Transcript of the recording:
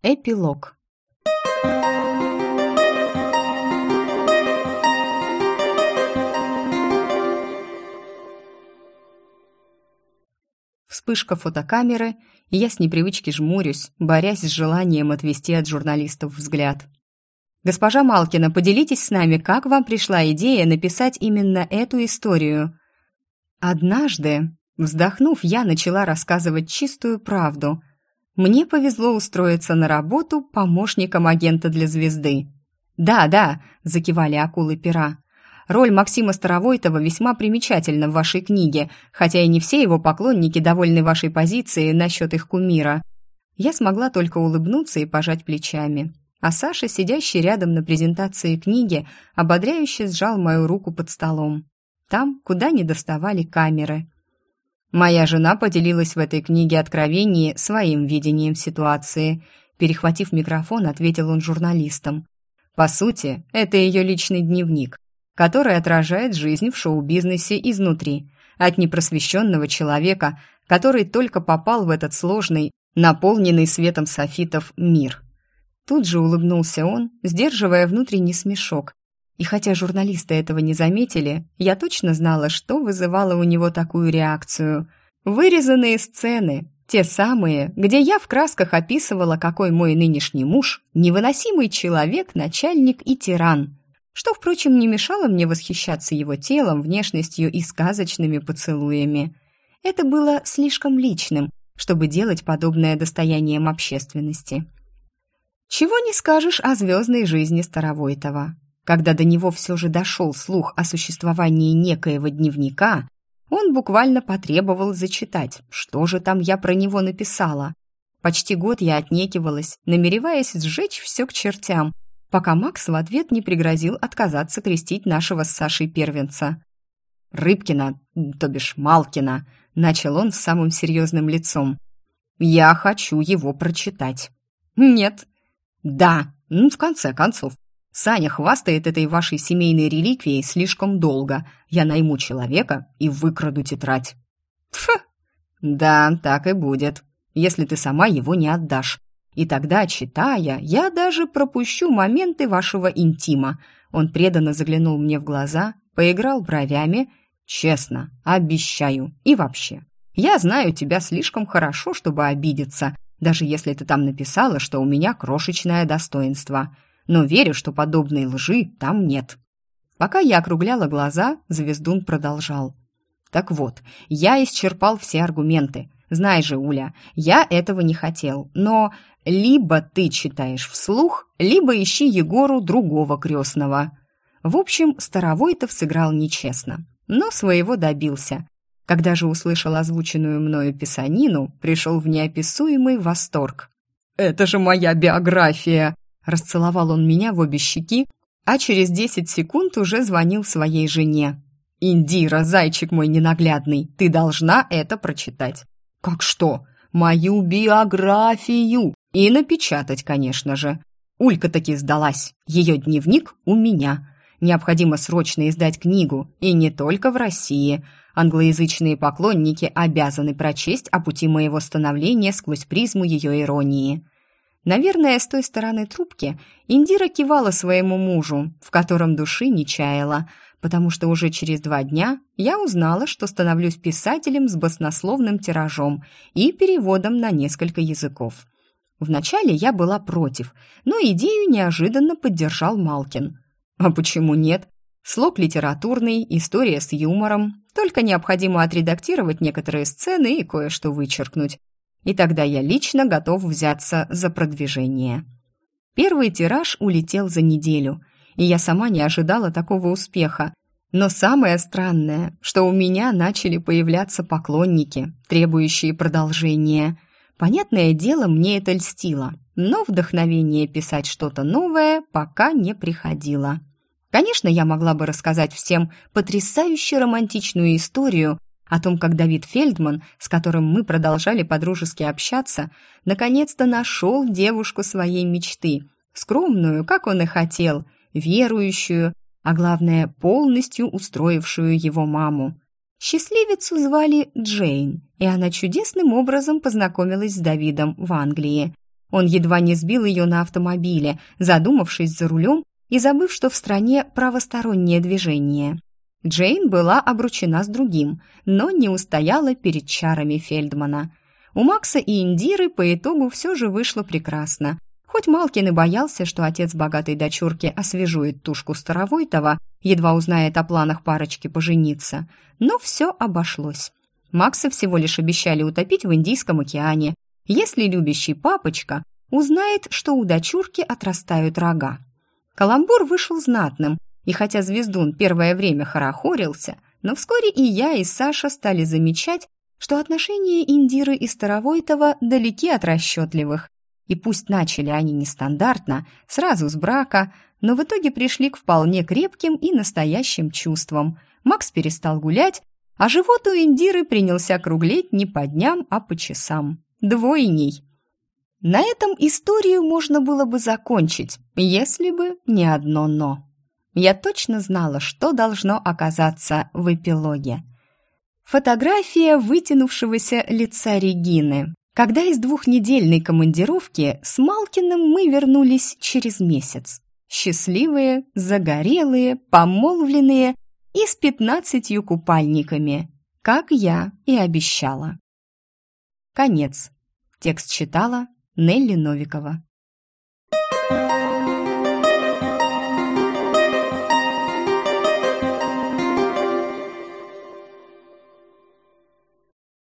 Эпилог. Вспышка фотокамеры, и я с непривычки жмурюсь, борясь с желанием отвести от журналистов взгляд. «Госпожа Малкина, поделитесь с нами, как вам пришла идея написать именно эту историю?» Однажды, вздохнув, я начала рассказывать чистую правду. Мне повезло устроиться на работу помощником агента для звезды. «Да, да», — закивали акулы пера. «Роль Максима Старовойтова весьма примечательна в вашей книге, хотя и не все его поклонники довольны вашей позицией насчет их кумира». Я смогла только улыбнуться и пожать плечами. А Саша, сидящий рядом на презентации книги, ободряюще сжал мою руку под столом там, куда не доставали камеры. Моя жена поделилась в этой книге откровений своим видением ситуации. Перехватив микрофон, ответил он журналистам. По сути, это ее личный дневник, который отражает жизнь в шоу-бизнесе изнутри, от непросвещенного человека, который только попал в этот сложный, наполненный светом софитов мир. Тут же улыбнулся он, сдерживая внутренний смешок, и хотя журналисты этого не заметили, я точно знала, что вызывало у него такую реакцию. Вырезанные сцены, те самые, где я в красках описывала, какой мой нынешний муж – невыносимый человек, начальник и тиран. Что, впрочем, не мешало мне восхищаться его телом, внешностью и сказочными поцелуями. Это было слишком личным, чтобы делать подобное достоянием общественности. Чего не скажешь о звездной жизни Старовойтова. Когда до него все же дошел слух о существовании некоего дневника, он буквально потребовал зачитать, что же там я про него написала. Почти год я отнекивалась, намереваясь сжечь все к чертям, пока Макс в ответ не пригрозил отказаться крестить нашего с Сашей первенца. «Рыбкина, то бишь Малкина», — начал он с самым серьезным лицом. «Я хочу его прочитать». «Нет». «Да, ну, в конце концов, Саня хвастает этой вашей семейной реликвией слишком долго. Я найму человека и выкраду тетрадь». «Фу! Да, так и будет, если ты сама его не отдашь. И тогда, читая, я даже пропущу моменты вашего интима». Он преданно заглянул мне в глаза, поиграл бровями. «Честно, обещаю. И вообще, я знаю тебя слишком хорошо, чтобы обидеться, даже если ты там написала, что у меня крошечное достоинство» но верю, что подобной лжи там нет. Пока я округляла глаза, Звездун продолжал. Так вот, я исчерпал все аргументы. Знай же, Уля, я этого не хотел, но либо ты читаешь вслух, либо ищи Егору другого крестного. В общем, Старовойтов сыграл нечестно, но своего добился. Когда же услышал озвученную мною писанину, пришел в неописуемый восторг. «Это же моя биография!» Расцеловал он меня в обе щеки, а через десять секунд уже звонил своей жене. «Индира, зайчик мой ненаглядный, ты должна это прочитать». «Как что? Мою биографию!» «И напечатать, конечно же». Улька таки сдалась. Ее дневник у меня. Необходимо срочно издать книгу, и не только в России. Англоязычные поклонники обязаны прочесть о пути моего становления сквозь призму ее иронии. Наверное, с той стороны трубки Индира кивала своему мужу, в котором души не чаяла, потому что уже через два дня я узнала, что становлюсь писателем с баснословным тиражом и переводом на несколько языков. Вначале я была против, но идею неожиданно поддержал Малкин. А почему нет? Слог литературный, история с юмором, только необходимо отредактировать некоторые сцены и кое-что вычеркнуть и тогда я лично готов взяться за продвижение. Первый тираж улетел за неделю, и я сама не ожидала такого успеха. Но самое странное, что у меня начали появляться поклонники, требующие продолжения. Понятное дело, мне это льстило, но вдохновение писать что-то новое пока не приходило. Конечно, я могла бы рассказать всем потрясающе романтичную историю о том, как Давид Фельдман, с которым мы продолжали подружески общаться, наконец-то нашел девушку своей мечты, скромную, как он и хотел, верующую, а главное, полностью устроившую его маму. Счастливицу звали Джейн, и она чудесным образом познакомилась с Давидом в Англии. Он едва не сбил ее на автомобиле, задумавшись за рулем и забыв, что в стране правостороннее движение. Джейн была обручена с другим, но не устояла перед чарами Фельдмана. У Макса и Индиры по итогу все же вышло прекрасно. Хоть Малкин и боялся, что отец богатой дочурки освежует тушку Старовойтова, едва узнает о планах парочки пожениться, но все обошлось. Макса всего лишь обещали утопить в Индийском океане, если любящий папочка узнает, что у дочурки отрастают рога. Каламбур вышел знатным, и хотя Звездун первое время хорохорился, но вскоре и я, и Саша стали замечать, что отношения Индиры и Старовойтова далеки от расчетливых. И пусть начали они нестандартно, сразу с брака, но в итоге пришли к вполне крепким и настоящим чувствам. Макс перестал гулять, а живот у Индиры принялся круглеть не по дням, а по часам. Двойней. На этом историю можно было бы закончить, если бы не одно «но». Я точно знала, что должно оказаться в эпилоге. Фотография вытянувшегося лица Регины, когда из двухнедельной командировки с Малкиным мы вернулись через месяц. Счастливые, загорелые, помолвленные и с пятнадцатью купальниками, как я и обещала. Конец. Текст читала Нелли Новикова.